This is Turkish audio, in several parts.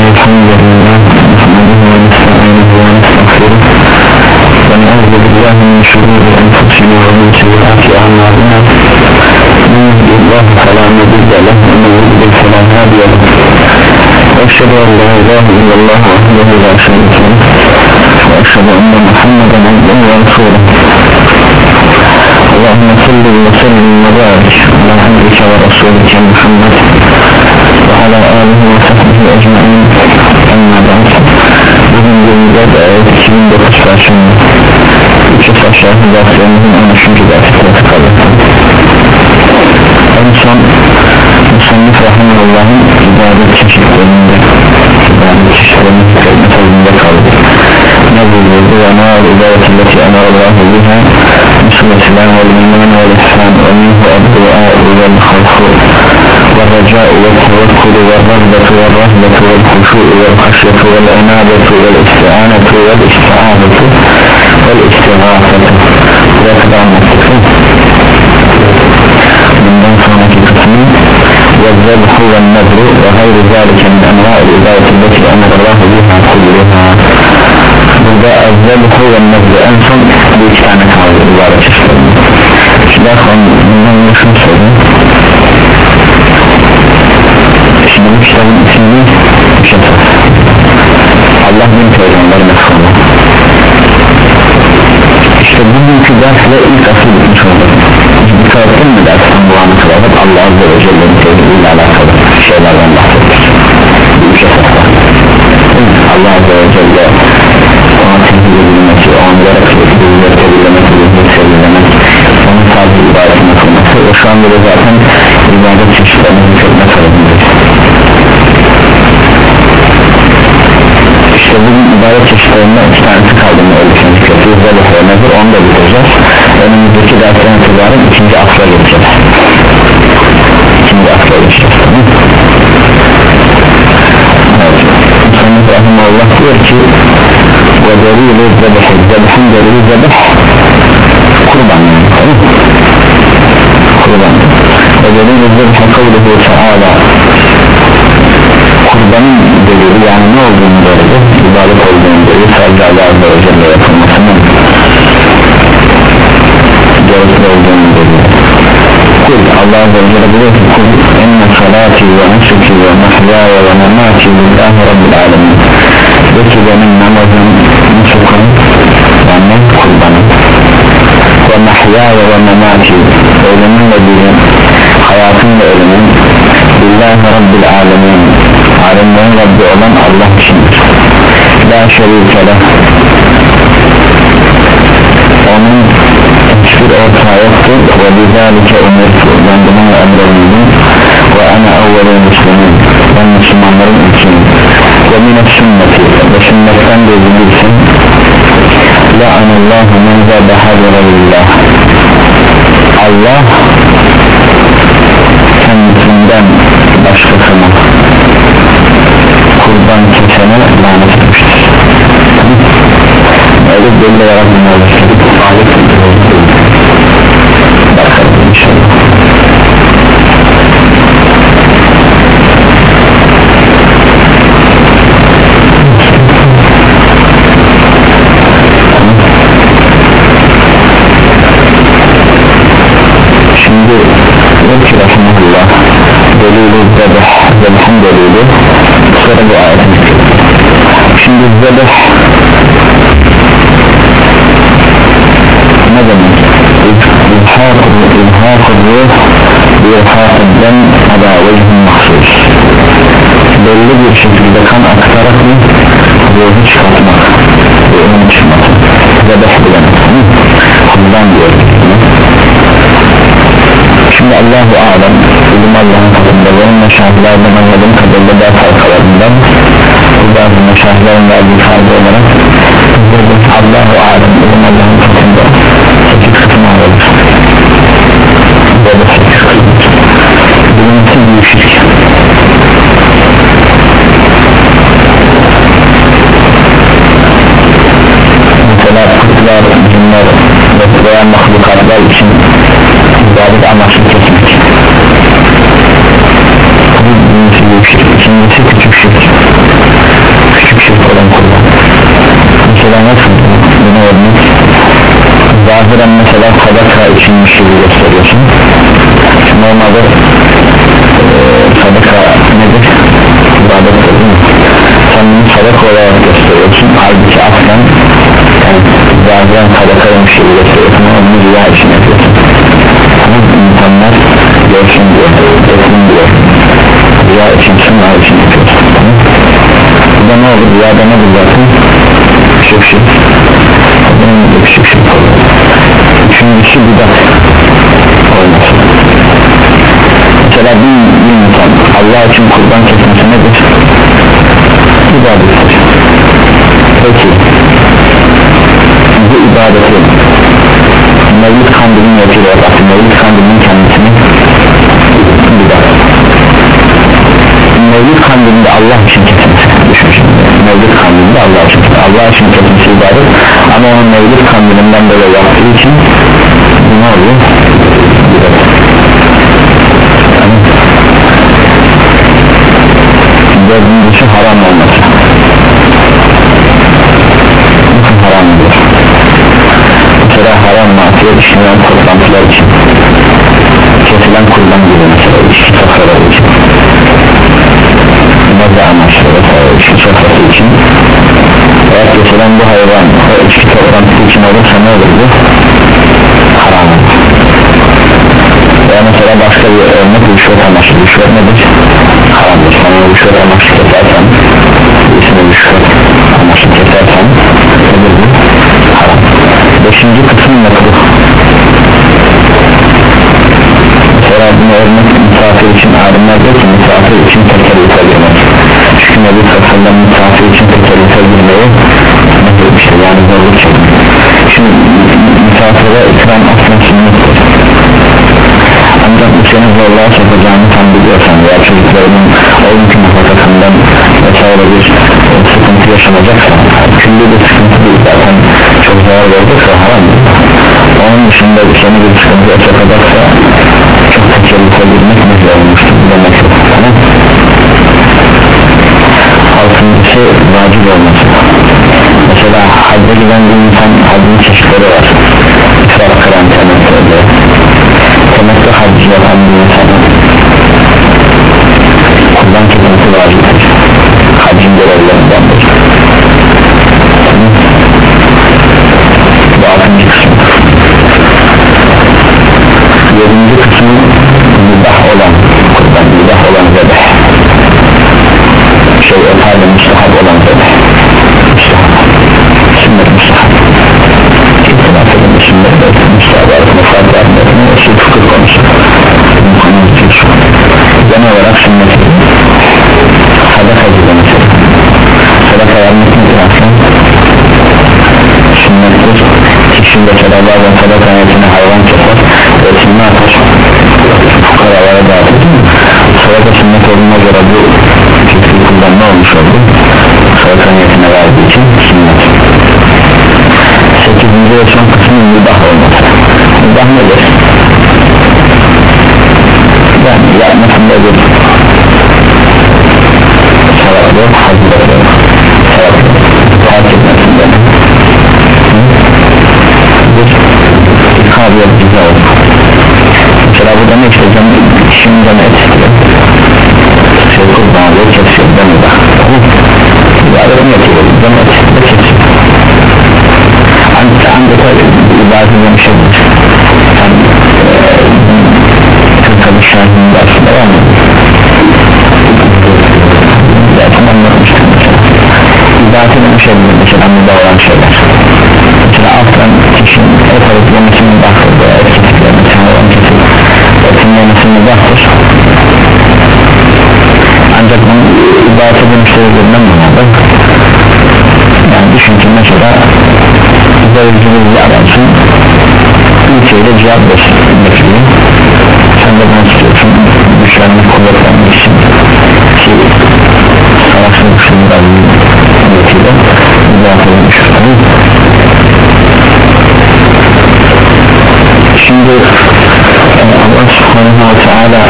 hamdülillah Hamdülillah ve nesta'inu ve nesta'firu Ve ne'udhu billahi min şururi enfusina ve min seyyiati a'malina Men yehdihillahu fela mudille leh ve men yudlil fela hadiye leh Eşhedü en la ilahe illallah vahdehu la şerike leh Ve eşhedü enne Muhammeden abduhu ve resuluhu Allahümme salli ve sellim ve barik ala hamdike ve rasulike Muhammed ve ala alihi ve sahbihi ecmain. Emma ba'd. Bugün 24 ayet 2009 perşembe 3 saçlarını derslerimizin 13. dersi kaldı en son Musannif Rahimullah'ın ibadet çeşitlerinde ibadet çeşitlerinin hikmetlerinde kaldı ne buyurdu? Ve ma ibadetilleti emarallahu biha. Bismillahirrahmanirrahim ve minhu abdu'a ve minhu abdu'a والرجاء والتوكل والرغبة والرهبة والخشوع والخشية والعنادة والإستعانة والإستعانة والإستغاثة والذبح والنذر وغير ذلك من أنواع الإبادة التي أمر الله بها كلها. الذبح والنذر أنفم بإجتانك هذه الإبادة الشرعية داخل من bu kitabın ismi Şefat Allah bin peygamber mefhumu işte bugünkü dersle ilk asıl bitmiş oldu. Dikkat ettin mi dersten bu kadar hep Allah Azze ve Celle'nin tevhidiyle alakalı şeylerden bahsettik. Bu üç esaslar Allah Azze ve Celle ona tevhid edilmesi, o anlara kılıklığı tebliğlemek, bilmek, sevilemek onun sadece ibadetine kılması ve şu anda da zaten ibadet çeşitlerini hükmetme tarafındayız işte bugün ibadet çeşitlerinden iki tanesi kaldı mı öyle şimdi kötü. Zebih ve nezir onu da bitireceğiz. Önümüzdeki dersten itibaren ikinci asla geçeceğiz ikinci asla geçeceğiz Muhammed Rahimullah diyor ki ve delili zebih zebihin delili zebih kurban. Yani kurban. Ve delili zebih kavluhu teala kurbanın delili yani ne olduğunu delili ibadet olduğunu delili sadece Allah Azze ve Celle yapılmasının gerekli olduğunu delili kul Allah Azze ve Celle buyuruyor ki kul enne salati ve nusuki ve mahyaya ve memati lillahi rabbil alemin. De ki benim namazım nusukum yani kurbanım ve mahyaya ve memati ölümün ve dilim hayatım ve ölümüm lillahi rabbil alemin alemlerin Rabbi olan Allah içindir la şerikele onun hiçbir ortağı yoktur ve bizalike umirtu ben bununla emredildim ve ana evveli müslümin ben müslümanların ilkiyim ve mine sünneti ve sünnetten bilirsin la'anallahu men zabaha lillah Allah kendisinden başkasına kurban kesene lanet etmiştir. Öyle belli olarak bunlardır bakalım inşallah. Şimdi diyor ki Rahmanullah delili zebeh zebehin delili sonra bu ayetin şimdi zebeh ne demek? İlhak ilhak ruh ilhakından ala vechin mahsus. Belli bir şekilde kan aktararak mı? Ruhu çıkartmak ruhunu çıkmak zebeh bilemek kuldan diyor şimdi Allahu alem ilim Allah'ın katında benim meşahlardan anladığım kadarıyla daha halkalarından bazı meşahların verdiği fayda olarak Allahu alem ilim Allah'ın katında 8 kısım ayrılır böyle 8 kısım birincisi büyük şirk mesela kutlar, cinler veya mahlukatlar için ibadet amaçlı kesmek. Birincisi büyük şirk ikincisi küçük şirk şey küçük şirk şey olan kullan mesela nasıl? Buna örnek zahiren mesela sadaka içinmiş gibi şey gösteriyorsun. Normalde e, sadaka nedir? İbadet değil mi? Sen bunu sadaka olarak gösteriyorsun. Halbuki aslen yani bazen sadaka olmuş şey getiriyorsun ama bunu rüya için yapıyorsun. Ama insanlar görsün diye etsin diye rüya için sunma için yapıyorsun. Bu da ne olur? Rüyada ne bulacaksın? Küçük şık. Bunun da küçük şık olur. Üçüncüsü bir de olmasın mesela bir, bir insan Allah için kurban kesmesi nedir? ibadet peki bu ibadeti Mevlid kandilin yapıyor yaptı Mevlid kandilin kendisini bidat Mevlid kandilinde Allah için kesilmesi düşün şimdi Mevlid kandilinde Allah için Allah için kesilmesi ibadet. Ama onun Mevlid kandilinden böyle yaptığı için ne oluyor? bidat dördüncüsü haram olması masiyet işlenen toplantılar için Kesilen kurban gibi mesela içki sofraları için Bazı amaçlı vesaire içki sofrası için Eğer kesilen bu hayvan o içki toplantısı için olursa ne olur bu? Haram veya mesela başka bir örnek rüşvet amaçlı rüşvet nedir? haramdır sana rüşvet amaçlı kesersen birisine rüşvet amaçlı kesersen nedir bu? haram beşinci kısım makruh mesela bunu örnek misafir için alimler diyor ki misafir için tekerlite girmek. Çünkü Nebi Sassal'da misafir için tekerlite girmeyi işte yani zorluk çekmek şimdi misafire ikram aslında sünnettir. Ancak bu seni zorluğa sokacağını tam biliyorsan veya çocuklarının o günkü nafakasından vesaire bir e, sıkıntı yaşanacaksa külli bir sıkıntı değil. Zaten çok zarar verecekse haram. Onun dışında seni bir sıkıntıya sokacaksa tekerlite girmek ne olmuştur demek tamam altıncısı vacip olması mesela hacca giden bir insan haccın çeşitleri var israf kıran temettüde temettü haccı yapan bir insana kurban kesmesi vaciptir haccın görevlerindendir bu altıncı yedinci kısmı mübah olan kurban mübah olan zebeh şey pardon müstahap olan zebeh müstahap sünnet müstahap İhtilaf edin sünnet müstahap arasında fark mı? Usul fıkıh konusu. Genel olarak sünnet sadaka gibi mesela sadaka vermek nedir aslında? sünnettir kişi mesela bazen sadaka mübah olan şeyler. Mesela alttan kişinin et alıp yemesini baktır veya et kesikler mesela olan kesik etin yemesini baktır ancak bunu ibadet dönüştürüldüğünden manada yani düşün ki mesela zevciniz bir adamsın ülkeyle cevap bekliyor ta'ala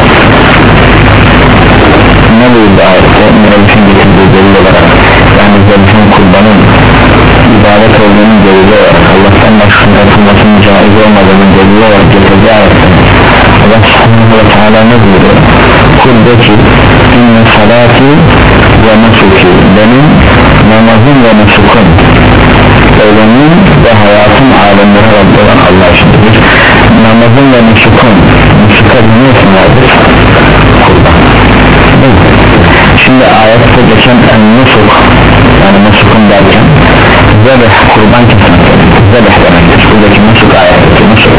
ne buyurdu ayette müellifin getirdiği delil olarak yani zelfin kurbanın ibadet olduğunun delili olarak Allah'tan başkasının yapılmasının caiz olmadığının delili olarak getirdiği ayette Allah subhanahu wa ta'ala ne buyuruyor kul de ki inne salati ve nusuki. Benim namazım ve nusukum ölümüm ve hayatım alemleri Rabbi olan Allah içindir namazım ve nusukum nusuka isimlerdir kurban. Şimdi ayette geçen en nusuk yani nusukun derken zebeh kurban kesmek zebeh demektir. Buradaki nusuk ayetteki nusuk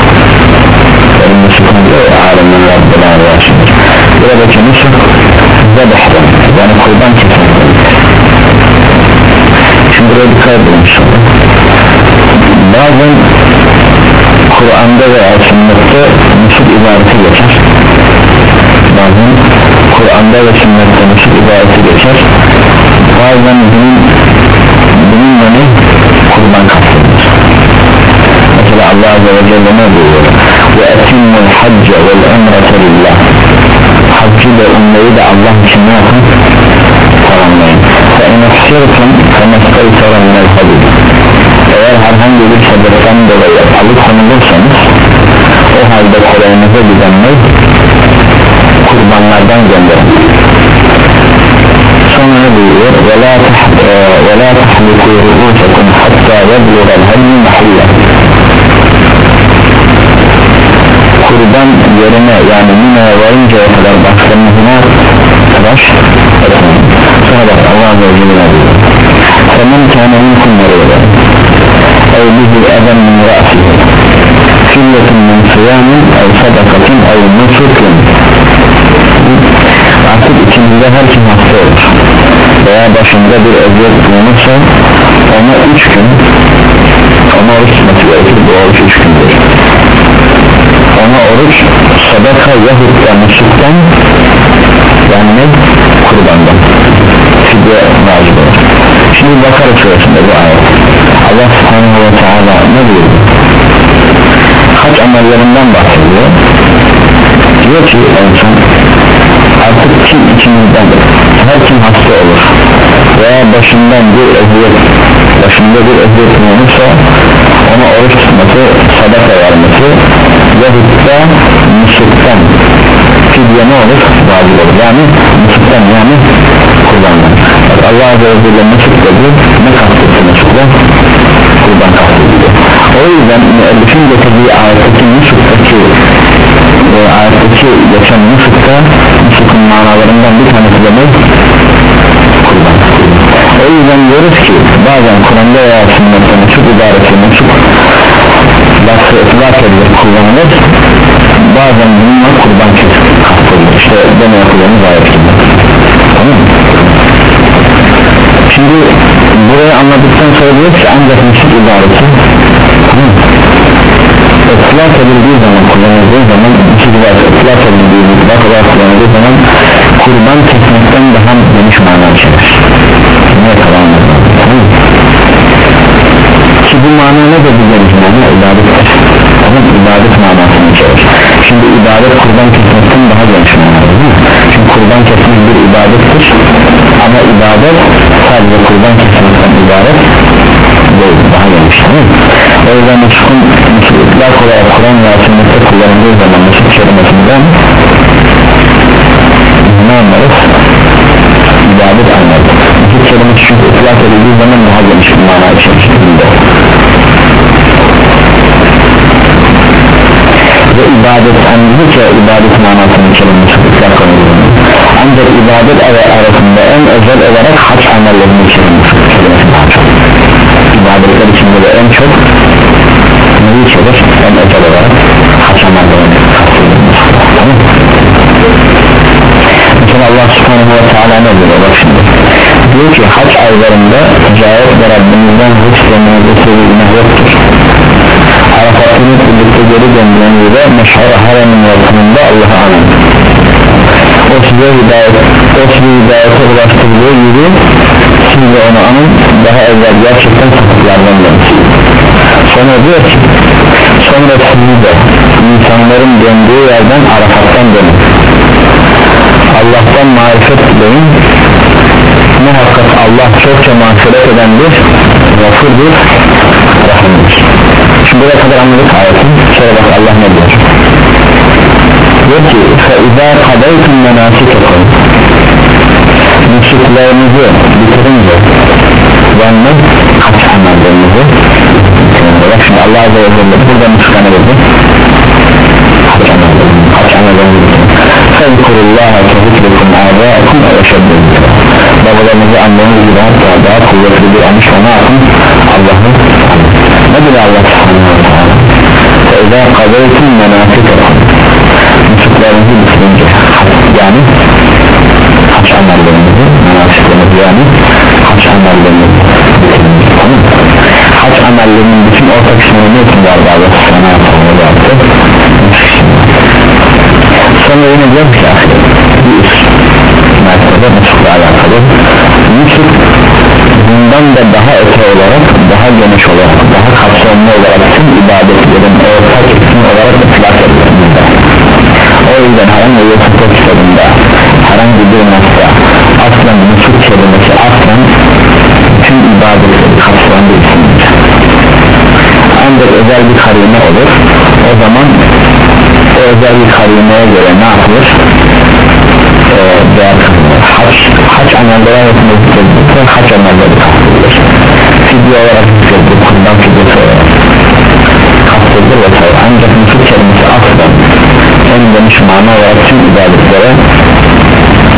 yani nusukun diyor ya alemin Rabbil Alemin buradaki nusuk zebeh demektir yani kurban kesmek şimdi buraya dikkat edin bazen Kur'an'da veya sünnette nusuk ibareti geçer. Bazen Kur'an'da ve sünnette nusuk ibareti geçer. Bazen bunun bunun yanı kurban kastedilir mesela Allah Azze ve Celle ne diyor ve etimmul hacca vel emrete lillah. Haccı ve umreyi de Allah için ne yapın? Tamamlayın. Fe in ahsirtum femesteytara minel hadid eğer herhangi bir sebepten dolayı alıkonulursanız o halde kolayınıza gidenler kurbanlardan gönderin sonra ne buyuruyor وَلَا تَحْلِقُوا رُؤُوسَكُمْ حَتَّى يَبْلُغَ الْهَدْيُ مَحِلَّهُ kurban yerine yani Mina'ya varıncaya kadar başlarını tıraş etmeyin sonra bak Allah Azze ve Celle diyor فَمَنْ كَانَ مِنْكُمْ مَرِيضًا kavlihi eden min rasihi Sülletin min siyamin ev sadakatin ev nusukin Artık içimizde her kim hasta olur veya başında bir eziyet bulunursa ona üç gün ona oruç tutması gerekir bu oruç üç gündür ona oruç sadaka yahut da nusuktan yani ne? kurbandan fidye lazım olur şimdi Bakara suresinde bu ayet Allah subhanahu ve teala ne buyurdu hac amellerinden bahsediyor. Diyor ki insan artık kim içimizden her kim hasta olur veya başından bir eziyet başında bir eziyet bulunursa ona oruç tutması sadaka vermesi yahut da musluktan fidye ne olur? Vacip olur. Yani musluktan yani kurbandan. Allah Azze ve Celle musluk dedi ne kastetti muslukla kurban kastedildi o yüzden müellifin getirdiği ayetteki musluktaki e, ayetteki geçen musukta musukun manalarından bir tanesi de ne? kurban o yüzden diyoruz ki bazen Kur'an'da veya sünnette musuk ibaresi musuk lafı ıtlak edilir kullanılır. Bazen bununla kurban kastedilir işte deme yapılarını gayet tamam mı? Şimdi burayı anladıktan sonra diyor ki ancak tamam. Mı? ıtlak edildiği zaman kullanıldığı zaman iki güzel ıtlak edildiği mutlak olarak kullanıldığı zaman kurban kesmekten daha geniş mana içerir niye kalanlar ki bu mana ne de bir geniş mana? İbadettir tamam ibadet manasını içerir şimdi ibadet kurban kesmekten daha geniş mana değil mi? çünkü kurban kesmek bir ibadettir ama ibadet sadece kurban kesmekten ibaret değil. Daha geniş tamam o yüzden nusukun mutlak olarak Kur'an ve sünnette kullanıldığı zaman nusuk kelimesinden ne anlarız? ibadet anlarız nusuk kelimesi çünkü ıtlak edildiği zaman daha geniş bir mana içerisinde. Ve ibadet anladıkça ibadet manasının kelimesi ıtlak edildiğinde ancak ibadet arasında en özel olarak haç daha çok ibadetler içinde de en çok neyi içerir? En özel olarak haç amellerinin tamam mesela Allah subhanahu ve teala ne diyor? Bak şimdi. Diyor ki haç aylarında ticaret ve Rabbimizden hiç bir günah yoktur. Arafat'ın birlikte geri döndüğün gibi meşhur haremin yakınında Allah'a anın o size hidayet o size hidayete ulaştırdığı gibi siz de onu anın daha evvel gerçekten sapıklardan demiş sonra diyor ki sonra sizi de insanların döndüğü yerden Arafat'tan dönün. Allah'tan marifet dileyin. Muhakkak Allah çokça mağfiret edendir gafurdur rahimdir. Şimdi buraya kadar anladık ayetin. Sonra bak Allah ne diyor diyor ki فَاِذَا قَدَيْتُمْ مَنَاسِكَكُمْ nusuklarınızı bitirince yani kaç amellerinizi bitirince bak şimdi Allah Azze ve Celle burada nusuklarını verdi kaç amellerinizi kaç amellerinizi bitirince فَذْكُرُ اللّٰهَ كَذِكْرِكُمْ آبَاءَكُمْ اَوَشَدُّ babalarınızı anneniz gibi hatta daha kuvvetli bir olmuş ona yapın Allah'ı ne diyor Allah subhanahu wa ta'ala فَاِذَا قَضَيْتُمْ مَنَافِكَكُمْ nusuklarınızı bitirince yani haç amellerinizi menafişlerinizi yani haç tamam haç amellerinin bütün orta kısmını ne için Allah subhanahu wa ta'ala yaptı? Sonra yine diyor ki bir üst mertebe nusukla alakalı. Nusuk bundan da daha öte olarak daha geniş olarak daha kapsamlı olarak tüm ibadetlerin orta kısmı olarak ıtlak edilir o yüzden herhangi bir fıkıh kitabında herhangi bir nokta aslen nusuk kelimesi aslen tüm ibadetleri kapsamlı isimdir. Ancak özel bir karime olur. O zaman o özel bir karimeye göre ne yapılır? Ee, değer kazanır haç, haç amelleri arasında zikredilirse haç amelleri kastedilir fidye olarak zikredilir kurban fidyesi olarak kastedilir vesaire. Ancak nusuk kelimesi aslen en geniş mana olarak tüm ibadetlere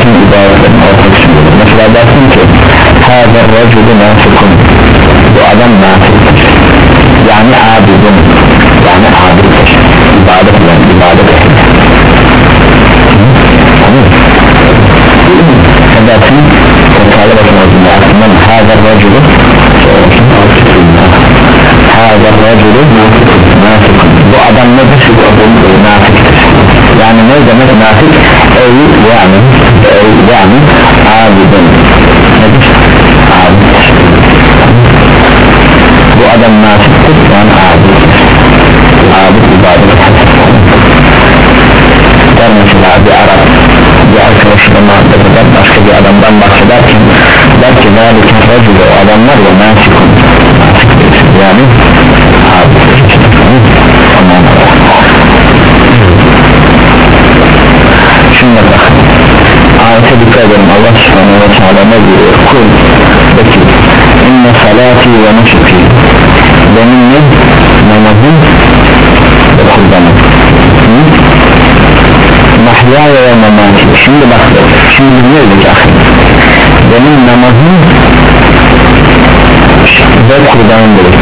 tüm ibadetlerin ortak içindedir mesela dersin ki hazer racülü nafikun bu adam nafiktir yani abidin yani abiddir ibadet yani ibadet ehli sen dersin Teala bakın ağzında aklından hazer racülü hazer racülü nafikun bu adam nedir? nafiktir yani ne demek nafik ey yani ey yani abidin. Nedir? abid bu adam nafiktir yani abid abid ibadet. Der mesela bir Arap? Bir arkadaşıyla muhabbet eder başka bir adamdan bahsederken der ki zâlike racülü o adamlar ya nafiktir yani dikkat edelim Allah subhanahu ve teala ne diyor kul peki inne salati ve nusuki. Benim ne? Namazım ve kurbanım. Mahyaya ve mamati. Şimdi bak şimdi ne dedik benim namazım ve kurbanım dedik.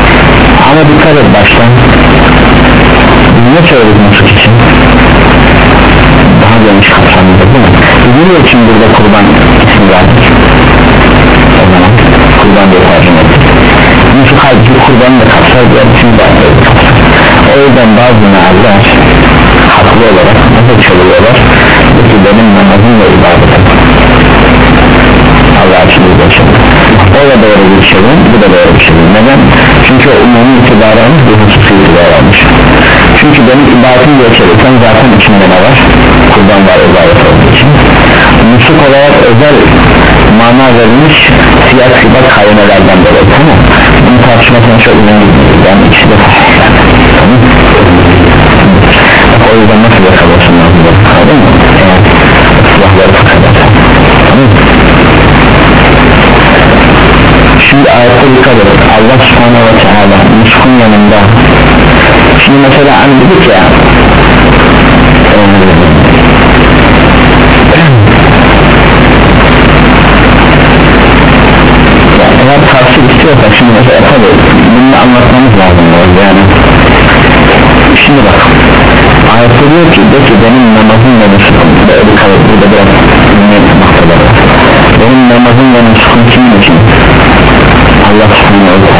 Ama dikkat et baştan. Ne söyledik nusuk için? Daha geniş kapsamlıdır değil mi? Yine için burada kurban ismi verdik o zaman kurban diye tercih ettik. Yusuf halbuki kurbanı da kapsar diğer bütün ibadetleri kapsar. O yüzden bazı mealler haklı olarak nasıl çalıyorlar? Peki benim namazım ve ibadetim Allah için ulaşalım o da doğru bir şey bu da doğru bir şey neden? çünkü o umumi itibarı bu hususi itibarı almış çünkü benim ibadetim diye çevirsen zaten içinde ne var? Kurban var ibadet olduğu için. Nusuk olarak özel mana verilmiş siyah sibat kaynelerden dolayı tamam. Bunu tartışmasına çok önemli yani ikisi de tamam. O yüzden nasıl yakalasın anladın mı? eğer silahları tamam. Şimdi ayette dikkat edin. Allah subhanahu ve teala nuskun yanında şimdi mesela hani dedik ya eğer tavsiye istiyorsak şimdi mesela tabi bunu anlatmamız lazım yani. Şimdi bak ayette diyor ki de ki benim namazım ve nusukum böyle kalır burada biraz dinleyin noktaları. Benim namazım ve nusukum kimin için? Allah subhanahu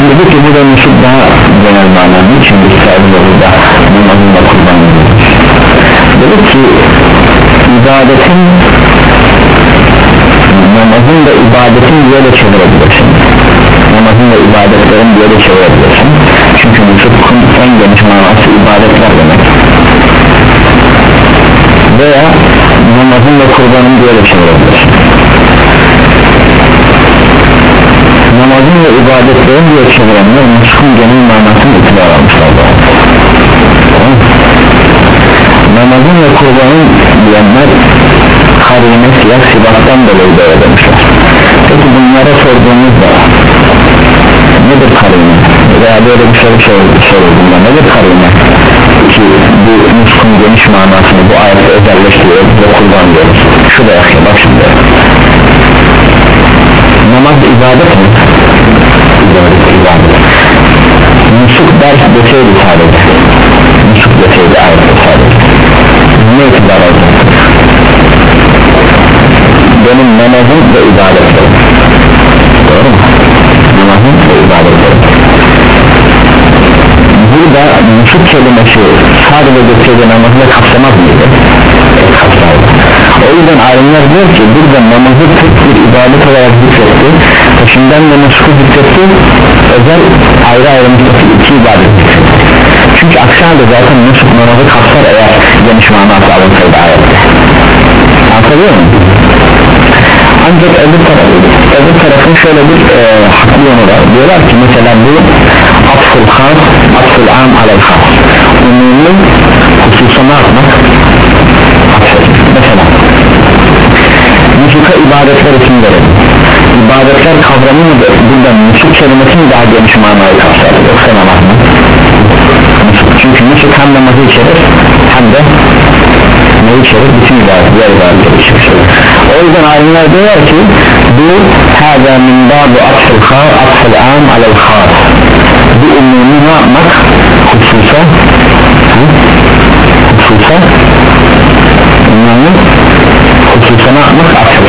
şimdi bu ki burada nusuk daha genel mananın için bir sahibi burada namazın ve kurbanı dedik ki ibadetin namazın ve ibadetin de çevirebilirsin namazın ve ibadetlerin de çevirebilirsin çünkü nusukun en geniş manası ibadetler demek. Veya namazın ve kurbanın de çevirebilirsin namazın ve ibadetlerin diye çevirenler nusukun genel manasını itibar almışlar namazın ve kurbanın diyenler karine siyah sibattan dolayı böyle demişler. Peki bunlara sorduğumuzda nedir karine veya böyle bir soru sorulduğunda nedir karine ki bu nuskun geniş manasını bu ayette özelleştiriyor ve kurban diyoruz. Şu da yakıyor bak şimdi. Namaz demek ibadet nusuk ders deseydi sadece nusuk deseydi ayette sadece ne itibar olacak benim namazım ve ibadetlerim. Doğru mu? namazım ve ibadetlerim. Burada nusuk kelimesi sadece deseydi namazı kapsamaz mıydı? Kapsamaz. O yüzden alimler diyor ki burada namazı tek bir ibadet olarak zikretti peşinden de nusuku zikretti özel ayrı ayrı mutlaka iki ibadet zikretti çünkü aksi halde zaten nusuk namazı kapsar eğer geniş manası alınsaydı ayette. Anlatabiliyor muyum? ancak öbür tarafı öbür tarafın şöyle bir e, haklı yanı var. Diyorlar ki mesela bu atful has atful am alel has umumi hususa ne yapmak? Mesela nusuka ibadetler için verelim ibadetler kavramı mı burada nusuk kelimesi mi daha geniş manayı kapsar yoksa namaz mı? Çünkü nusuk hem namazı içerir hem de ne içerir? Bütün ibadet diğer ibadetler içerir o yüzden alimler diyorlar ki bu hâzâ min bâbu atfıl khâ atfıl âm alel khâ. Bu umumi ne yapmak? Hususa hususa umumi hususa ne yapmak? Atfıl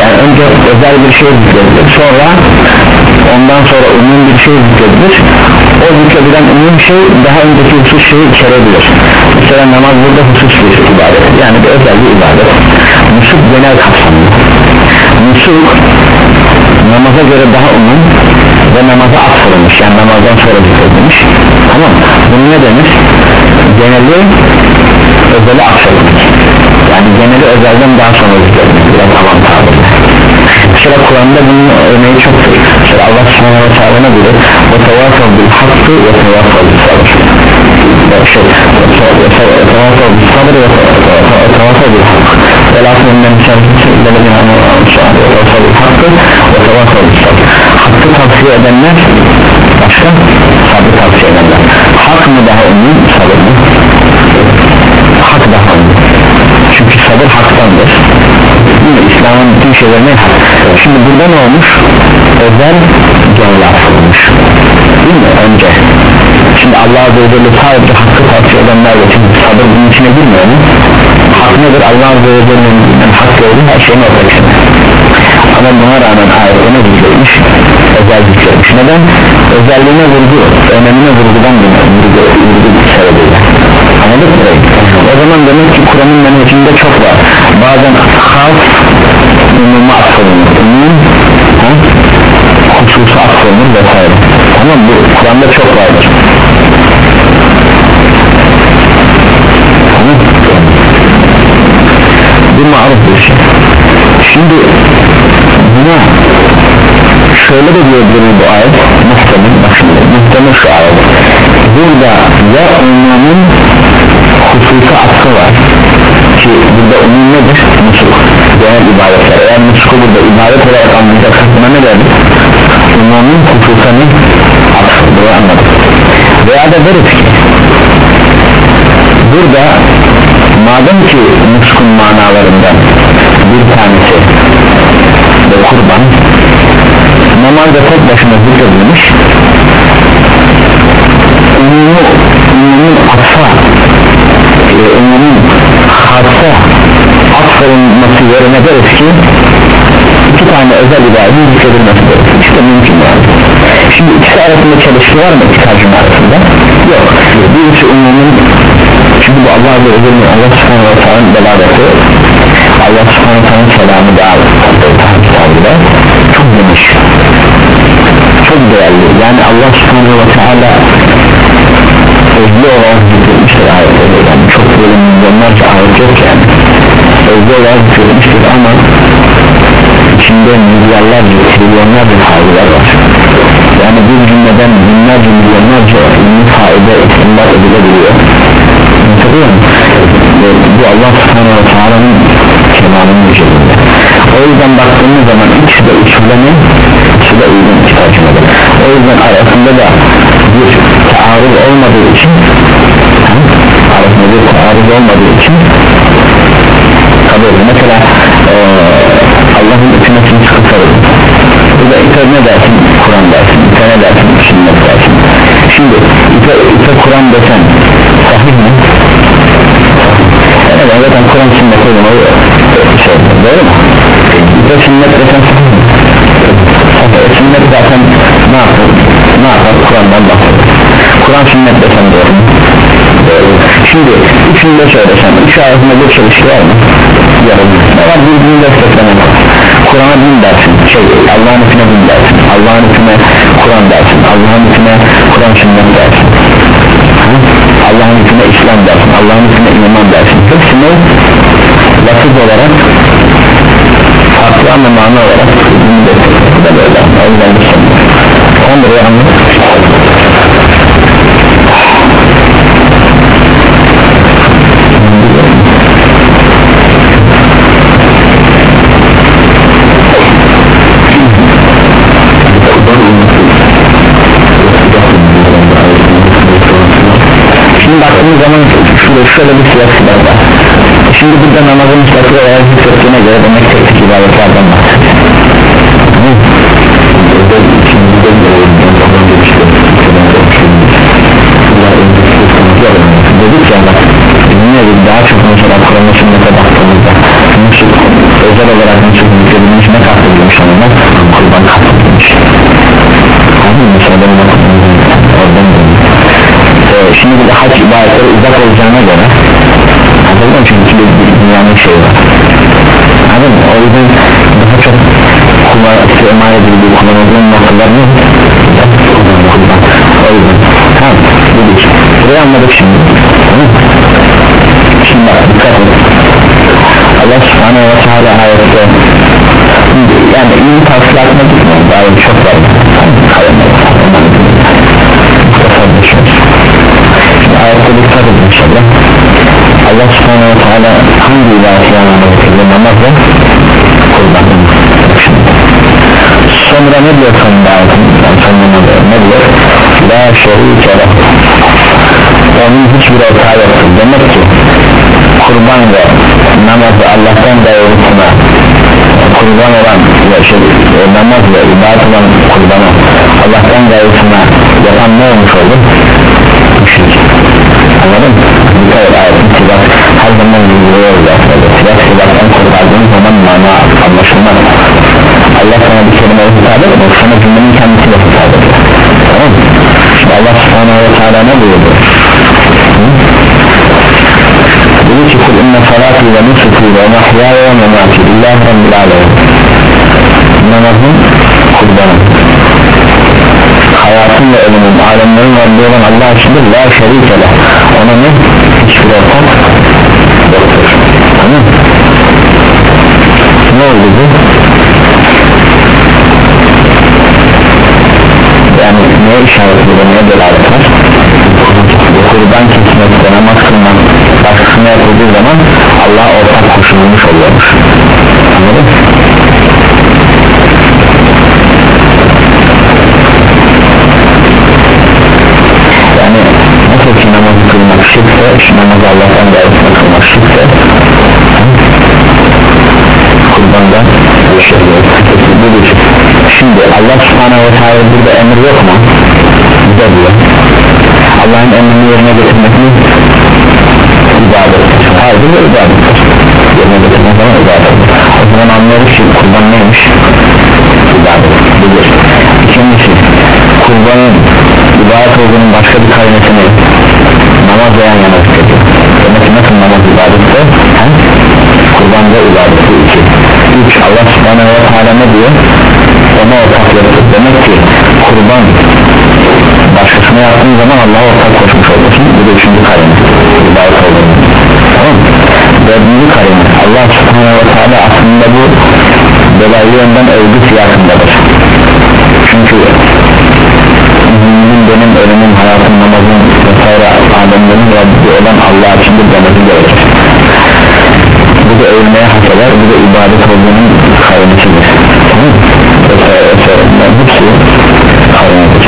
yani önce özel bir şey zikredilir sonra ondan sonra umum bir şey zikredilir o zikredilen umum şey daha önceki husus şeyi içerebilir. Mesela namaz burada husus bir ibadet. Yani bir özel bir ibadet. Nusuk genel kapsamlı. Nusuk namaza göre daha umum ve namaza atfırılmış yani namazdan sonra zikredilmiş. Tamam bunu ne denir geneli özeli atfırılmış yani geneli özelden daha sonra zikredilmiş. Biraz tabirle mesela Kur'an'da bunun örneği çoktur mesela Allah subhanahu wa ta'ala ne diyor ve tevasav bil hakkı ve tevasav bil sabır şey tevasav ve tevasav bil hakkı ve la tu'minen şerhisi illelezine amel ve tevasav ve tevasav bil sabır hakkı tavsiye edenler başka sabrı tavsiye edenler. Hak mı daha umum sabır mı? Hak daha umum çünkü sabır haktandır İslam'ın bütün şeylerine şimdi burada ne olmuş? Özel genel olmuş değil mi? Önce. Şimdi Allah Azze ve sadece hakkı tavsiye edenler için sabır bunun içine girmiyor mu? Hak nedir? Allah Azze ve Celle'nin hak gördüğü her şeyin ortasında ama buna rağmen ayette ne zikretmiş özel zikretmiş neden? Özelliğine vurgu önemine vurgudan vurgu, vurgu sebebiyle anladık mı? o zaman demek ki Kur'an'ın menhecinde çok var. Bazen has umuma atfılınır umum hususa atfılınır vesaire. Tamam bu Kur'an'da çok vardır. Bu maruf bir şey. Şimdi buna şöyle de diyebiliriz bu ayet. Muhtemel bak şimdi. Muhtemel şu ayet. Burada ya umumun hususa atfı var ki burada umum nedir? Nusuk genel ibadetler eğer nusuku burada ibadet olarak anlayacaksak buna ne derdik? umumun hususa ne? atfı bunu anladık veya da deriz ki burada madem ki nusukun manalarından bir tanesi ve kurban namazda tek başına zikredilmiş umumu umumun atfa e, umumun hassa atfırılması yerine deriz ki iki tane özel ibadetin zikredilmesi deriz işte mümkün yani şimdi ikisi arasında çelişki var mı iki tercüme arasında? Yok. Birisi umumun çünkü bu Allah ve Celle Allah Subhanahu wa Ta'ala belaleti Allah Subhanahu wa Ta'ala selamı da çok geniş. Çok değerli. Yani Allah Subhanahu wa Ta'ala özlü olarak zikretmiştir ayetleri yani çok böyle milyonlarca ayet yok yani özlü olarak zikretmiştir ama içinde milyarlarca trilyonlarca faydalar var. Yani bir cümleden binlerce milyonlarca ilmi faide istimbat edilebiliyor. Anlatabiliyor bu Allah subhanahu wa ta'ala'nın kelamının üzerinde. O yüzden baktığımız zaman ikisi de usule ne? ikisi de uygun tercümeler o yüzden arasında da taarruz olmadığı için arasında bir taarruz olmadığı için kabul mesela ee, Allah'ın hükümetini çıkartalım burada iter ne dersin Kur'an dersin ne dersin sünnet dersin şimdi ipe, ipe Kur'an desen sahih mi? evet zaten Kur'an sünnet olmalı şey, doğru mu? ipe sünnet desen sahih mi? sünnet zaten ne yapar? ne yapar? Kur'an'dan bahseder Kur'an sünnet desen doğru? Şimdi üçünü de söylesem üç arasında bir çelişki var mı? Ne var? Birbirini desteklemek Kur'an'a din dersin şey Allah'ın hüküne din dersin Allah'ın hüküne Kur'an dersin Allah'ın hüküne Kur'an sünnet dersin. Allah'ın hüküne İslam dersin Allah'ın hüküne iman dersin. Hepsini lafız olarak farklı ama mana olarak birbirini desteklemek bu da böyle o bir şey onu buraya anlat Şimdi baktığımız zaman şöyle bir siyasi var Şimdi burada namazın müstakil olarak hissettiğine göre demek tek ibadetlerden bahsediyor ya bak yine daha çok mesela Kur'an'ın sünnete baktığımızda Nusuk özel olarak Nusuk yükledilmiş ne kastedilmiş onunla kurban kastedilmiş Abi mesela benim oradan şimdi bir de hac ibadetleri uzak olacağına göre Anladın mı? Çünkü bir dünyanın şeyi var. Anladın mı? O yüzden daha çok kullan, istimal edildiği kullanıldığın noktalar ne? O yüzden Tamam dedik. Burayı anladık şimdi. Tamam Şimdi bak dikkat edin Allah subhanahu ve teala ayette yani iyi tavsiye etmek gitmiyor daha çok var. Kalemler ayette dikkat edin inşallah. Allah subhanahu ve teala hangi ilahiyat anlamda namaz ve kurban. Sonra ne diyor sonunda ayetin sonunda ne diyor? La şerike leh onun hiçbir ortağı yoktur. Demek ki kurban ve namazı Allah'tan gayrısına kurban olan ve şey, e, namaz ve ibadet olan kurbanı Allah'tan gayrısına yapan ne olmuş oldu? Anladın mı? dikkat et ayetin silah. Her zaman vurguluyoruz aslında silah silahtan kurtardığın zaman mana anlaşılmaz. Allah sana bir kelime hitap etmiyor sana cümlenin kendisi de hitap ediyor tamam mı? Şimdi Allah subhanahu ve teala ne buyurdu? dedi ki kul inne salati ve nusuki ve mahyaya ve memati lillahi rabbil alemin. Namazın kurbanı hayatın ve ölümün alemlerin Rabbi olan Allah içindir la şerikele ona ne? hiçbir ortak yoktur tamam ne oldu bu? yani neye işaret ediyor neye delalet var? kurban kesmekte namaz kılmak başkasına yapıldığı zaman Allah'a ortak koşulmuş oluyormuş anladın mı? yani nasıl ki namazı şirkse şu namazı Allah'tan gayrısına kılmak şirkse kurbanda budur şimdi Allah subhanahu ve teala burada emir yok mu? bize diyor. Allah'ın emrini yerine getirmek mi? ibadet. Hayır bu da ibadet. Yerine getirmek zaman ibadet. O zaman anlıyoruz ki kurban neymiş? ibadet. Bilir ikincisi kurbanın ibadet olduğunun başka bir kaynasını namaz veya yana zikrediyor demek ki nasıl namaz ibadetse hem kurbanda ibadeti iki üç Allah subhanahu ve teala ne diyor? Ona ortak yaratır. Demek ki kurban başkasına yaptığın zaman Allah'a ortak koşmuş olursun. Bu da üçüncü karını ibadet olduğunu. Tamam. Dördüncü karını Allah subhanahu ve teala aslında bu dolaylı yönden övgü siyasındadır çünkü mümin benim ölümün hayatım namazın vesaire alemlerin Rabbi olan Allah içindir demesi gerekir. Bu da övülmeye hak eder bu da ibadet olduğunun kaynısıdır tamam mı? hepsi kaynıdır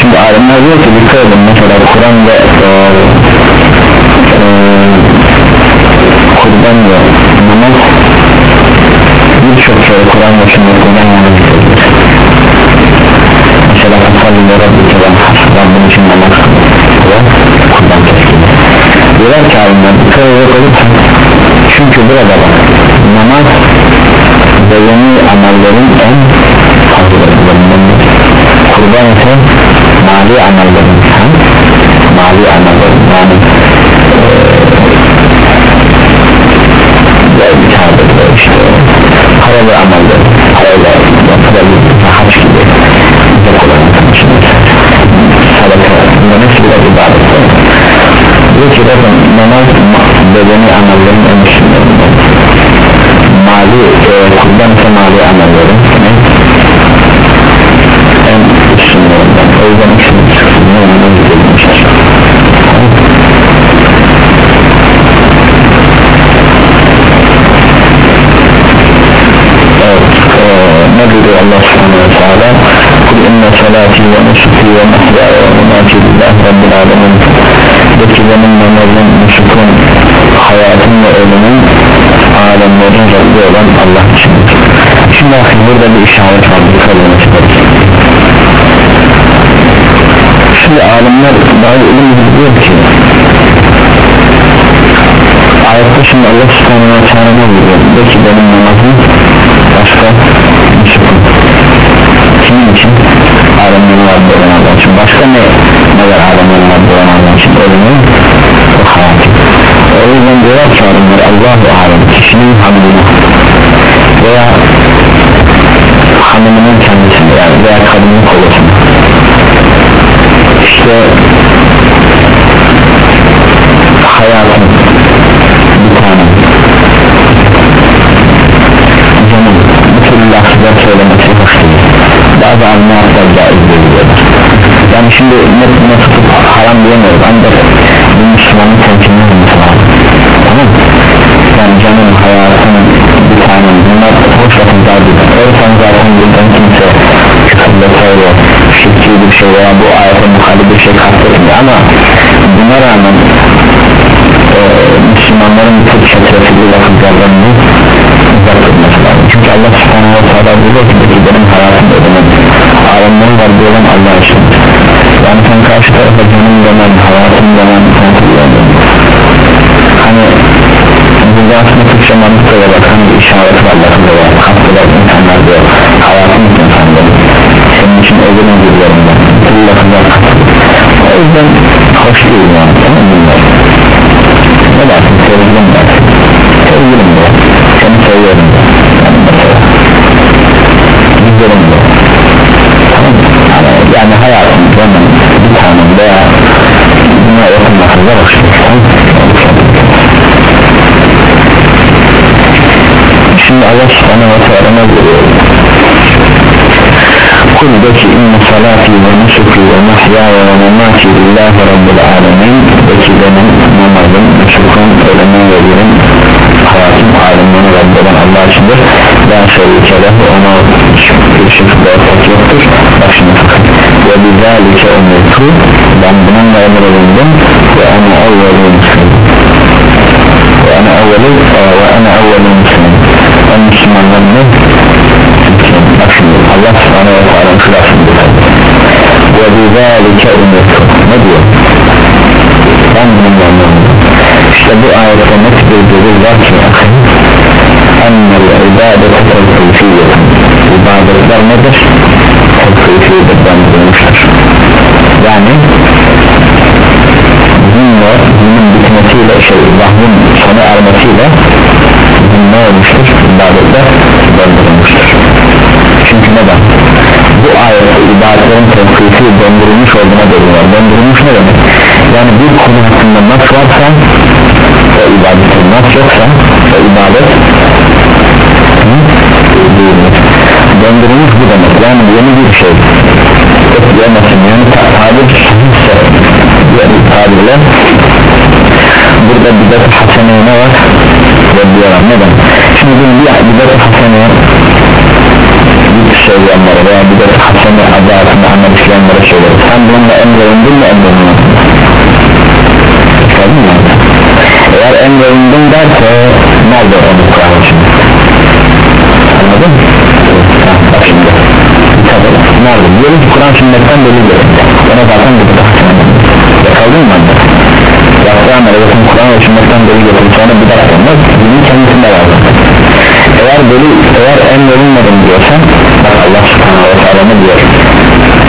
şimdi alimler diyor ki dikkat edin mesela Kur'an ve e, kurban ve namaz birçok kere Kur'an ve sünnetten yana salli ve rabbi kelam Rabbim için namaz ve kurban kesildi diyorlar ki alimler kalabalık olup çünkü burada bak namaz bedeni amellerin en fazlalarından kurban ise mali amellerin mali amellerin yani işte para ve amellerin parayla yapılabilir harç gibi sadaka bunların hepsi biraz ibadet? Diyor ki bakın namaz bedeni amellerin en üstünlerinden mali e, kurban ise mali amellerin ne? en üstünlerinden o yüzden üçüncü çıksınlar ondan gidebilmişler evet e, ne diyor Allah subhanahu ve teala nusuki ve mahyaya ve mamati lillahi rabbil alemin de ki benim namazım nusukum hayatım ve ölümüm olan Allah içindir. Şimdi bakın burada bir işaret var dikkat edin şimdi alimler bazı ilim diyor ki ayette şimdi Allah subhanahu ve teala ne diyor de ki benim namazım başka nusukum kimin için alemlerin Rabbi olan Allah için. Başka ne ne var alemlerin Rabbi olan Allah için? Ölümü ve hayatı o yüzden diyorlar ki alimler Allah-u Alem kişinin hamlını veya hanımının kendisini yani veya kadının kolasını işte anlayatlar caiz diyorlar yani şimdi ne, ne tutup haram diyemiyoruz ancak bir Müslümanın temkinli olması lazım tamam yani canım hayatın bir tane bunlar hoş değil. Örfen zaten buradan kimse küfürle söylüyor şirki bir şey veya bu ayete muhalif bir şey kastetmiyor ama buna rağmen e, Müslümanların çok çetrefilli lafızlardan uzak durması lazım çünkü Allah subhanahu wa ta'ala diyor ki benim hayatım ödemem alemlerin vardı olan Allah için yani sen karşı tarafa canım demen hayatım demen hani burada aslında Türkçe mantıkla da bakan bir işaret var lafında var. Hastalar insanlar diyor hayatım için sandım senin için ölüm diyorum ben. Bu lafında o yüzden hoş değil yani tamam mı? Ne dersin? Sevgilim dersin sevgilim diyor seni seviyorum diyor yani mesela. Güzelim diyor zaman bir tanem veya buna yakın tamam mı? şimdi Allah subhanahu ta'ala ne diyor kul de ki inne salati ve nusuki ve mahyaya ve mamati lillahi rabbil alemin de ki benim namazım, nusukum, ölümüm ve yerim hayatım alemlerin Rabbi olan Allah içindir. La şerike lehu ona bir şekilde ortak yoktur. Bak şimdi. Ve bizalike umirtu ben bununla emredildim ve ana evveli muslim ve ana evveli ve ana evveli muslim en Müslümanların bak şimdi. Allah subhanahu ve teala şu lafını ve bizalike umirtu ne diyor? Ben bununla emredildim işte bu ayette net bir delil var ki tevkifiyyetin ibadetler nedir? tevkifiyyedir bandırılmıştır yani dinle dinin bitmesiyle şey vahyın sona ermesiyle din ne olmuştur? ibadetler bandırılmıştır çünkü neden? bu ayette ibadetlerin tevkifi döndürülmüş olduğuna var döndürülmüş ne demek? yani bir konu hakkında nas varsa o ibadetin nas yoksa o ibadet değildir döndürülmüş bu demek. Yani yeni bir şey. Etkilemesin yani. Tabir sahihse yani tabirle burada bidat haseneye ne var? Diyorlar neden şimdi bir bidat haseneye. Söyleyenlere veya bidat hasene adı altında amel işleyenlere söyler sen bununla emrolundun mu emrolundun eğer emrolundun derse nerede onu Kur'an için anladın mı? bak şimdi. Nerede? diyelim ki Kur'an sünnetten delildir ona zaten burada yakaladın mı anne? yaptığı amele Kur'an ve sünnetten delil getirirken bir daha olmaz dinin kendisinde var eğer delil eğer en emrolunmadım diyorsan bak Allah subhanahu ve teala ne diyor?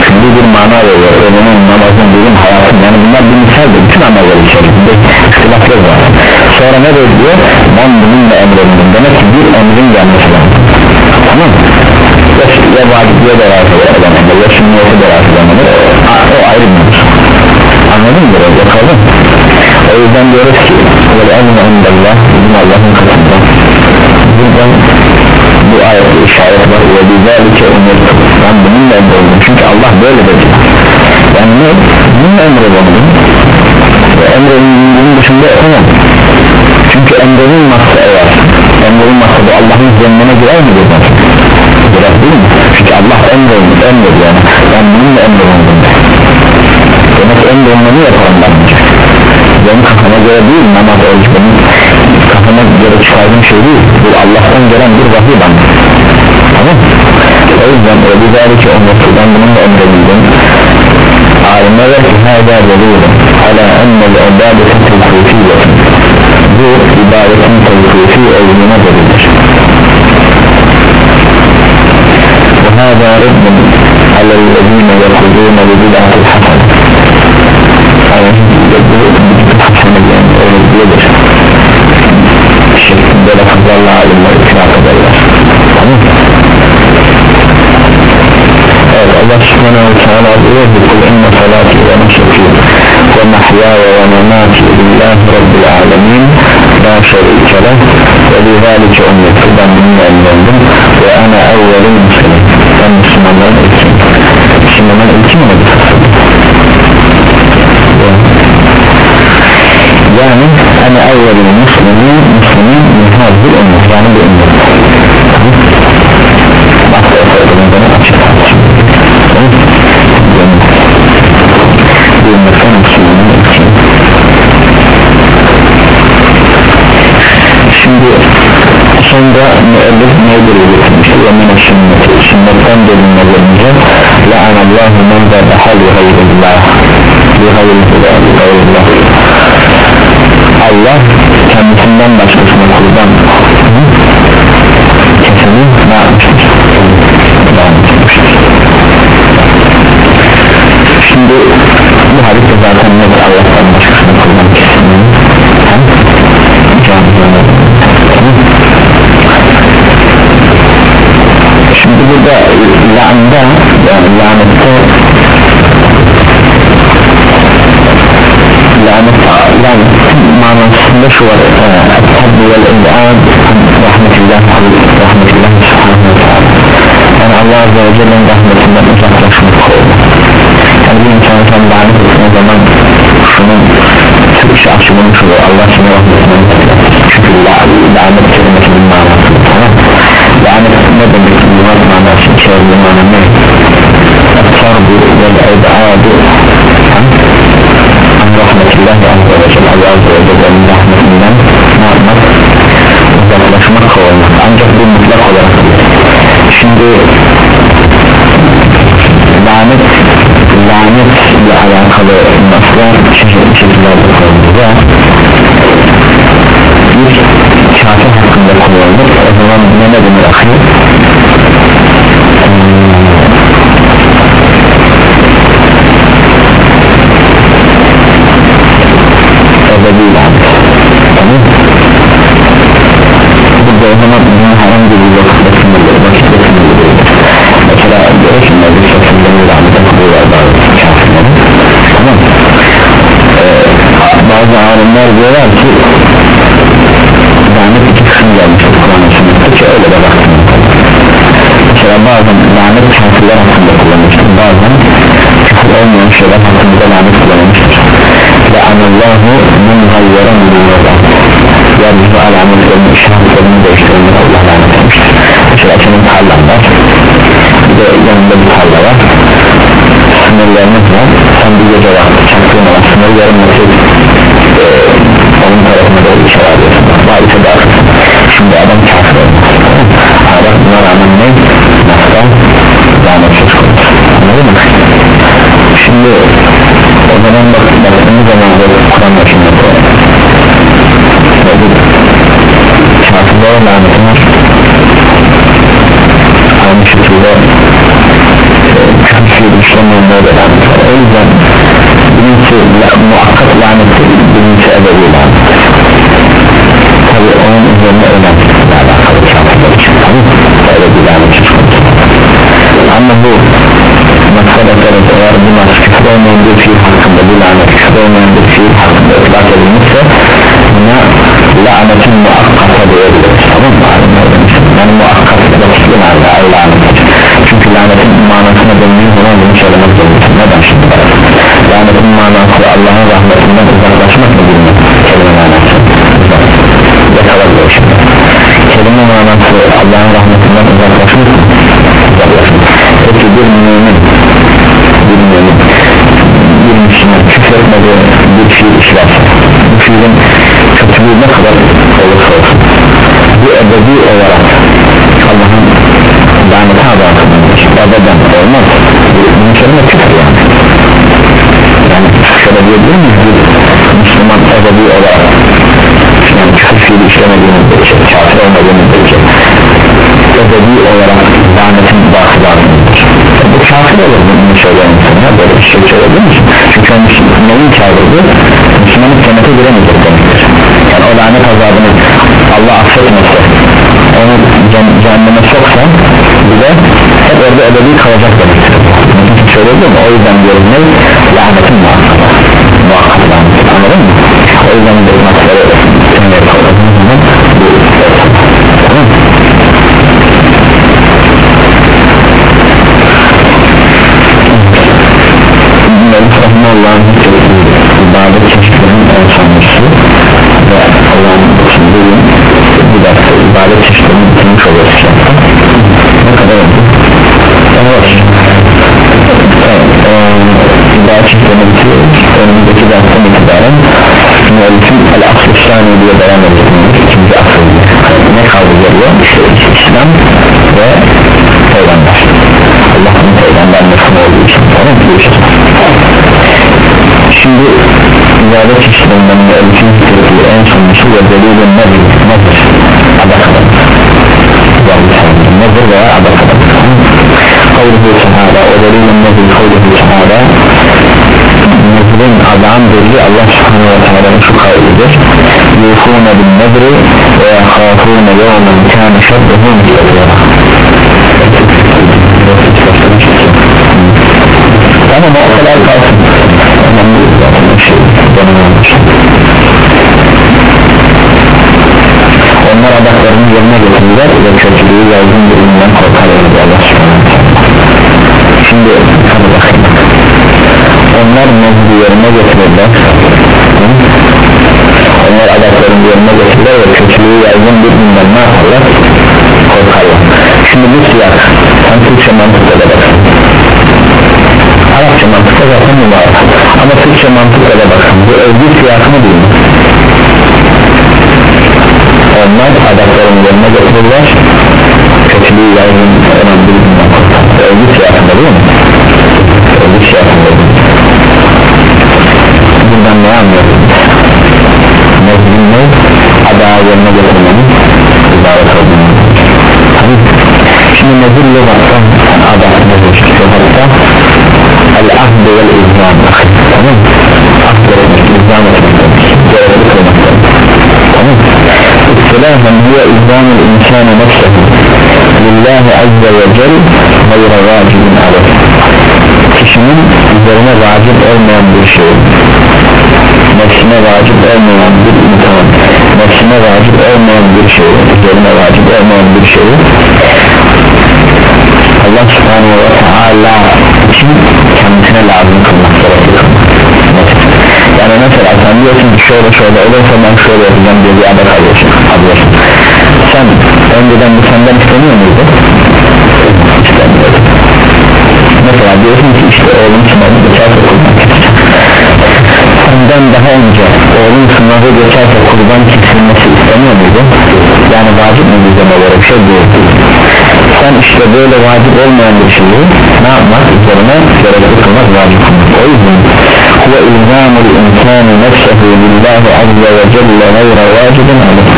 Şimdi bir mana veriyor. Ölümün namazın bilim hayatın. Yani bunlar bir misaldir bütün ameller içerisinde ihtilaf yok var sonra ne diyor? Ben bununla emredildim demek ki bir emrin gelmesi lazım tamam ya, ya vacibiye de razı edemedir ya sünniyete de razı edemedir o ayrı bir anladın mı? Biraz bakalım. O yüzden diyoruz ki ve emre indallah. Bizim Allah'ın katında buradan bu ayette işaret var. Ve bizalike umirtu ben bununla emredildim çünkü Allah böyle dedi. Yani ne? bununla ve emredildiğinin dışında yapamam çünkü emredilmezse eğer emredilmezse bu Allah'ın zemmine girer mi dedi girer değil mi? çünkü Allah emredildi emredi yani. Ben bununla emredildim demek emredilmeni yaparım ben benim kafama göre değil namaz oruç benim kafama göre çıkardığım şey değil. Bu Allah'tan gelen bir vahiy bana tamam. O yüzden o güzellik olması ben bununla emredildim alimler ki hâdâ delîlim alâ ennel ibâdeti tevkûfiyyetin bu ibadetin tevkûfi olduğuna delildir وهذا رد على الذين يأخذون ببدعة الحسنة على الحسنة يعني öyle şeklinde lafızlarla alimler itirak ederler tamam Evet Allah subhanahu teala diyor ki kul inne salati ve nusuki ve mahyaya ve memati lillahi rabbil alemin la şerike leh ve bizalike ümmeti ben bununla emrendim ve ana evvelin muslimin ben Müslümanların ilkim Müslümanların ilkim mi? yani ana evvelin muslimin muslimin min hazır ümmet yani bu ümmet sonra müellif nedir belirtmiştir ve mine sünneti sünnetten bölünmelerince la'anallahu men zebaha li gayrillah li gayrillah Allah kendisinden başkasına kurban keseni ne yapmıştır? şimdi bu hadiste zaten ne Allah'tan başkasına kurban keseni şimdi burada la'anda yani lanette lanet lanet manasında şu var Tabi vel imdad rahmetillah rahmetillah subhanahu yani Allah azze ve celle'nin rahmetinden uzaklaşmak yani bir insan sen lanet ettiğin zaman şunun Türkçe açılımı şu Allah seni rahmetinden çünkü la, lanet kelimesinin manası tamam lanet ne demek yuvarlak manası çevrili manası ne? Tarbu vel ibadu an rahmetillah ve celle Allah azze ve celle'nin rahmetinden ne yapmak uzaklaşmak kovulmak ancak bu mutlak olarak şimdi lanet lanet ile alakalı naslar çeşitli şekillerde kullanılır bir kafir hakkında kullanılır. O zaman ne ne denir akıl men gayyara minallah yeryüzü alametlerini işaretlerini değiştirenler Allah lanet etmiştir mesela senin tarlan var. Bir de yanında bir tarla var. Sınırlarınız var. Sen bir gece vakti çaktığın olan sınır yarım metre e, onun tarafına doğru içeri alıyorsun maalesef de arkasın şimdi adam kafir olmaz ama buna rağmen ne? nasıl? lanet söz konusu. Anladın mı? şimdi o zaman bak baktığımız zaman böyle Kur'an başında çarpılara lanetimiz aynı şekilde kürsüyü düşünmemeye de lanetler o yüzden birincisi la, muhakkak lanettir birincisi ebedi lanettir tabi onun üzerine önemlilikle alakalı çarpılar için ebedi lanet söz konusu ama bu masada tarafı eğer bu masada olmayan küfür olmayan bir fiil hakkında ıtlak edilmişse buna lanetin muakkata diyebiliriz tamam mı? Alimler demiş yani muakkat da fikri lanet çünkü lanetin manasına döndüğü zaman bunu söylemek zorundasın. Neden şimdi lanetin manası Allah'ın rahmetinden uzaklaşmak mı bilmiyor kelime manası. Yakalar şimdi kelime manası Allah'ın rahmetinden uzaklaşmak mı? Uzaklaşmak. Peki bir mümin bir mümin bir Müslüman küfür etmediği bir fiil işlerse bu fiilin kötülüğü ne kadar olursa olsun. Bu ebedi olarak Allah'ın laneti haberdir ebeden olmaz. Bunun kelime küfür yani. Yani şöyle diyebilir miyiz? Müslüman ebedi olarak yani küfür fiili işlemediğini müddetçe kafir olmadığını müddetçe ebedi olarak lanetin bahsedilir bu kafir olur bunu söyleyen insanlar böyle bir şey söyleyebilir misin? Çünkü o Müslümanın kafirdi Müslümanın cennete giremeyecek demektir. Yani o lanet azabını Allah affetmezse onu cehenneme soksa bile hep orada ebedi kalacak demektir. Söyledim o yüzden diyorum ne? Lanetin muhakkada ibadet çeşitlerinden müellifin zikrediği en sonuncusu ve delilin nedir? nedir? adakadan nedir veya adakadan kavluhu sahada o delilin nedir? Kavluhu sahada nezrin adam belli Allah subhanahu wa ta'ala'nın şu kavlidir. Yufune bin nezri ve yakhafune yevmen kâne şerruhu müstedira tamam o kadar kalsın önemli zaten bir şey onlar adaklarını yerine getirirler ve kötülüğü yaygın durumundan korkarlar. Allah şimdi hadi bakayım onlar mevzu yerine getirirler. Onlar adaklarını yerine getirirler ve kötülüğü yaygın durumundan ne yaparlar? Korkarlar hiye izam el-insan nefsehu lillahi azze ve cel gayra vacibin aleyh kişinin üzerine vacip olmayan bir şey. Nefsine vacip olmayan bir imtihan nefsine vacip olmayan bir şey. Üzerine vacip olmayan bir şey. Allah subhanahu ve teala için kendisine lazım kılmak gerekiyor yani mesela sen diyorsun ki şöyle şöyle olursa ben şöyle yapacağım diye bir adet alıyorsun, alıyorsun sen önceden bu senden istemiyor muydu? istemiyordu mesela diyorsun ki işte oğlum sınavı geçerse kurban keseceğim senden daha önce oğlum sınavı geçerse kurban kesilmesi istemiyor muydu? yani vacip mi bizden böyle bir şey değil. Sen işte böyle vacip olmayan bir şeyi ne yapmak? Üzerine görevli kılmak vacip o yüzden huve ilzamul insani nefsehu lillahi azze ve celle gayra vacibin aleyh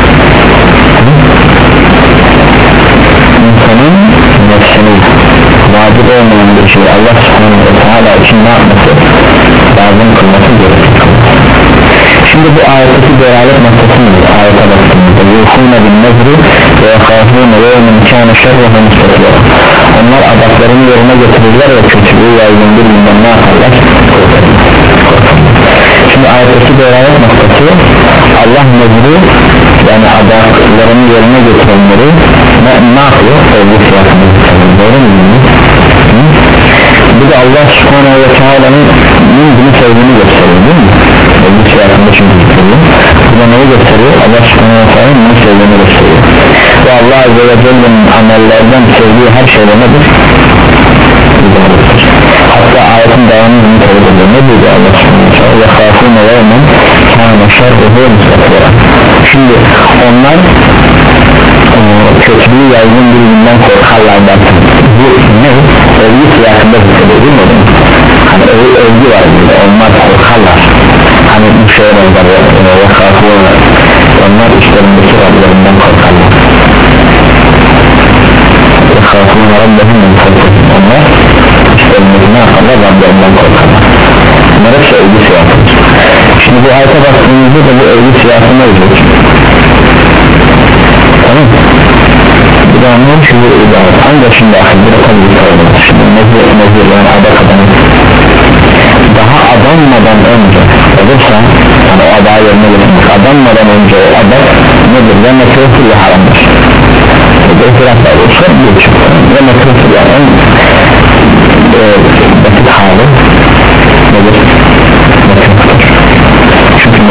insanın nefsini vacip olmayan bir şey. Allah subhanahu ve teala için ne yapması? Lazım kılması gerekir. Şimdi bu ayetteki delalet noktası nedir ayete baktığımızda yuhune bin nezri ve yakafune ve yevmin kâne şerruhu müstakira onlar adaklarını yerine getirirler ve kötülüğü yaygın bir günden ne yaparlar? Şimdi ayetteki delalet noktası Allah nezri yani adaklarını yerine getirenleri ne, ne yapıyor? Övgü siyasını doğru mu? Bu da Allah subhanahu ve teala'nın bunu sevdiğini gösteriyor değil mi? Elbis şey hakkında çünkü zikrediyor Bu da neyi gösteriyor? Allah subhanahu ve teala'nın bunu sevdiğini gösteriyor Ve Allah azze ve celle'nin amellerden sevdiği her şeyde nedir? Hatta ayetin devamını bunu söylüyor Ne diyor Allah subhanahu ve teala? Yakafûne yevmen kâne şerruhu müstakbira Şimdi onlar kötülüğü yaygın bir günden korkarlar derken bu ne? Övgü siyasında hissediyor değil mi? Hani öv, övgü var burada. Onlar korkarlar. Hani bu şeye benzer ve kalkıyorlar Onlar işlerindeki Rablerinden korkarlar. Kalkıyorlar Rablerinden korkarlar Onlar işlerindeki ne yaparlar? Rablerinden korkarlar. Bunlar hepsi övgü Şimdi bu ayete baktığımızda da bu övgü siyasında olacak Tamam Bu da anlayın şu bir ibaret Ancak şimdi ahirde tabi kavramız Şimdi nezir, nezir yani adak adamı Daha adanmadan önce Olursa yani o adağı yerine getirmek Adanmadan önce o adak nedir? Mekruhtur ya haramdır. Bu itirafla olursa bir çıktı Ya mekruhtur ya en e, basit hali Nedir? Çünkü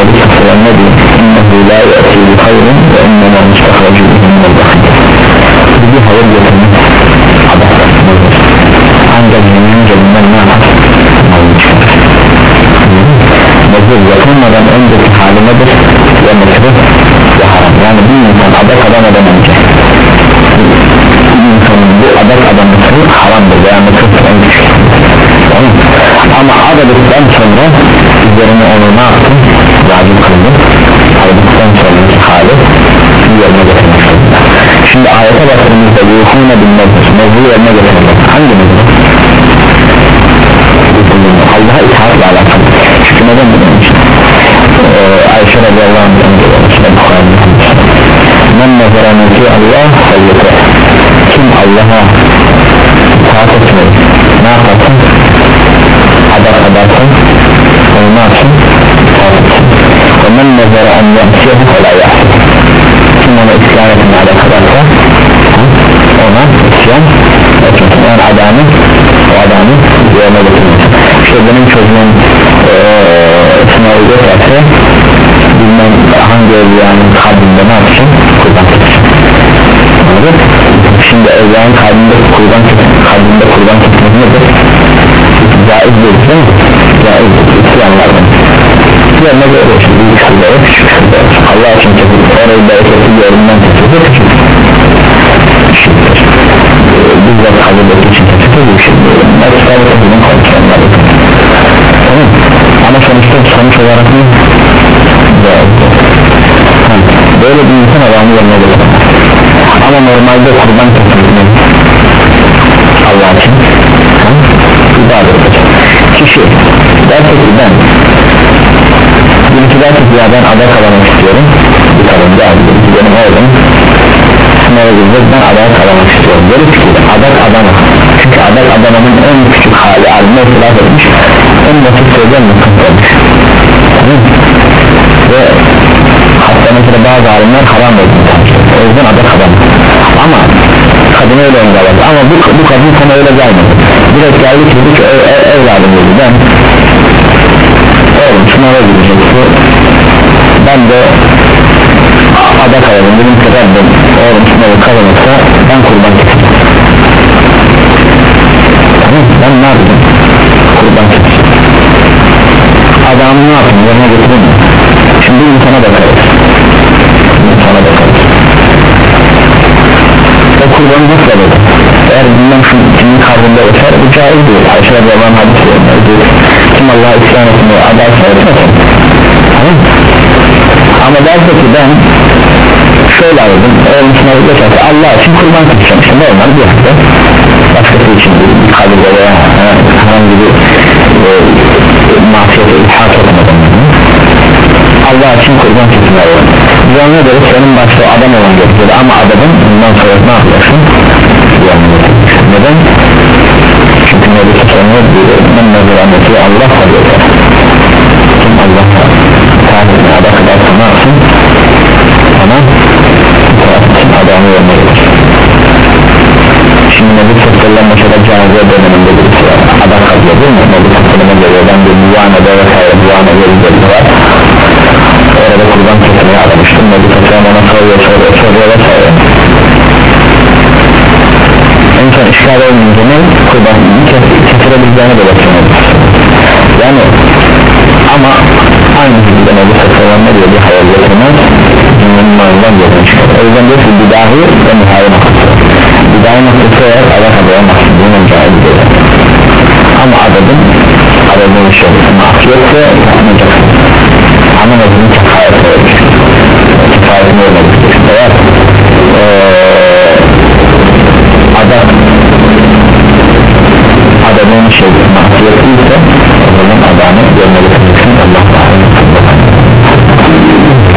Sallallahu ne diyor innehu la ya'ti bi hayrin ve innema mustahraju min al-bakhil bu bir hayır getirmek ancak yemeğince bundan ne yapar nezir yapılmadan önceki hali nedir? Ve mekruh ve haram yani bir insan adak adamadan önce bir insanın bu adak adaması haramdır veya mekruhtur en küçük ama adadıktan sonra üzerine onu ne yaptın? Vacip kıldım adadıktan sonraki hali yerine zorunda şimdi ayete baktığımızda yuhune bin nezir nezir yerine getirmek hangi nezir? Allah'a itaatla alakalı çünkü neden bunun için ee, Ayşe radiyallahu anh'ın men nezere mülki Allah sayyete kim Allah'a itaat etmeyi ne yaparsın adak adarsın onu ne yapsın itaat etsin ve men nezere en yemsiyehu kolay yapsın ona isyan etmeye adak adarsa ona isyan etmesin. Yani adamı o adamı yerine getirmesin. İşte benim çocuğum ee, sınavı geçerse bilmem hangi evliyanın kalbinde ne yapsın? Kurban tutsun. Anladın şimdi evliyanın kalbinde kurban kalbinde kurban tutmak nedir? Caiz değil mi? Caiz değil isyanlardan yerine göre işte büyük sırları küçük sırları Allah için kesin orayı bereketli yerinden kesildi küçük bizzat kabul ettiği için kesildi bu şey değil Meksikalı kesilin konuşanları tamam. Ama sonuçta sonuç olarak ne? Böyle bir insan adamı yerine gelir ama normalde kurban kesildi Allah için. İbadet kişi derse ki ben birisi derse ki ya ben adak alamak istiyorum. Bir birisi benim oğlum. Sınava girecek ben adak alamak istiyorum. Böyle fikir adak adama çünkü adak adamanın en küçük hali alimler itiraf etmiş en basit sözden mutlu olmuş. Ve hatta mesela bazı alimler haram olduğunu o yüzden adak adam ama kadın öyle engeledi ama bu, bu kadın sana öyle gelmedi. Direkt geldi ki ev, ev, evladım dedi. Ben sınava gidecekti. Ben de adak alalım dedim ki Rabbim oğlum sınavı kazanırsa ben kurban keseceğim ben ne yapacağım kurban keseceğim adamı ne yapayım? Yerine getireyim şimdi insana bakarız. İnsana bakarız. O kurbanı nasıl alır eğer bilmem şu kimin karnında öter bu caiz değil. Ayşe Rabbi'nin hadisi diyor kim Allah'a isyan etmeye adalsa etmesin ama derse ki ben şöyle aldım oğlum sınavı geçerse Allah için kurban keseceğim işte normal bir hafta başkası için bir kabirde veya herhangi bir e, masiyete ilhak etmeden Allah için kurban biz ona göre senin başta adam olan gerekiyor ama adamın bundan sonra ne yapacaksın? Neden? çünkü Diyor ben nazaranneti Allah kalıyor kim Allah tarzını ada kadar sana alsın sana adamı vermelidir şimdi Nebi Sallallahu mesela cahiliye döneminde birisi var. Ada kalıyor değil mi Nebi Sallallahu geliyor ben bir muvanede vesaire muvanede bir var. Orada kurban kesmeyi aramıştım. Nebi Sallallahu ona soruyor soruyor soruyor vesaire en son işgal olmayınca ne kurbanını kesilebileceğine de bakıyoruz yani ama aynı şekilde Nebi Sallallahu ne diyor? Bir hayal getirmez dünyanın malından gözünü çıkar o yüzden diyor ki bidahi ve nihai noktası bidahi noktası eğer Allah adaya mahsulünün cahil değil ama adadın adadın bir şey mahsiyetse yapmayacaksın. Ama nezinin kefayeti olacak kefayetini olmalıdır eğer ee, adam. Adamın şey mahfiyeti ise o zaman adamı görmeli kılıksın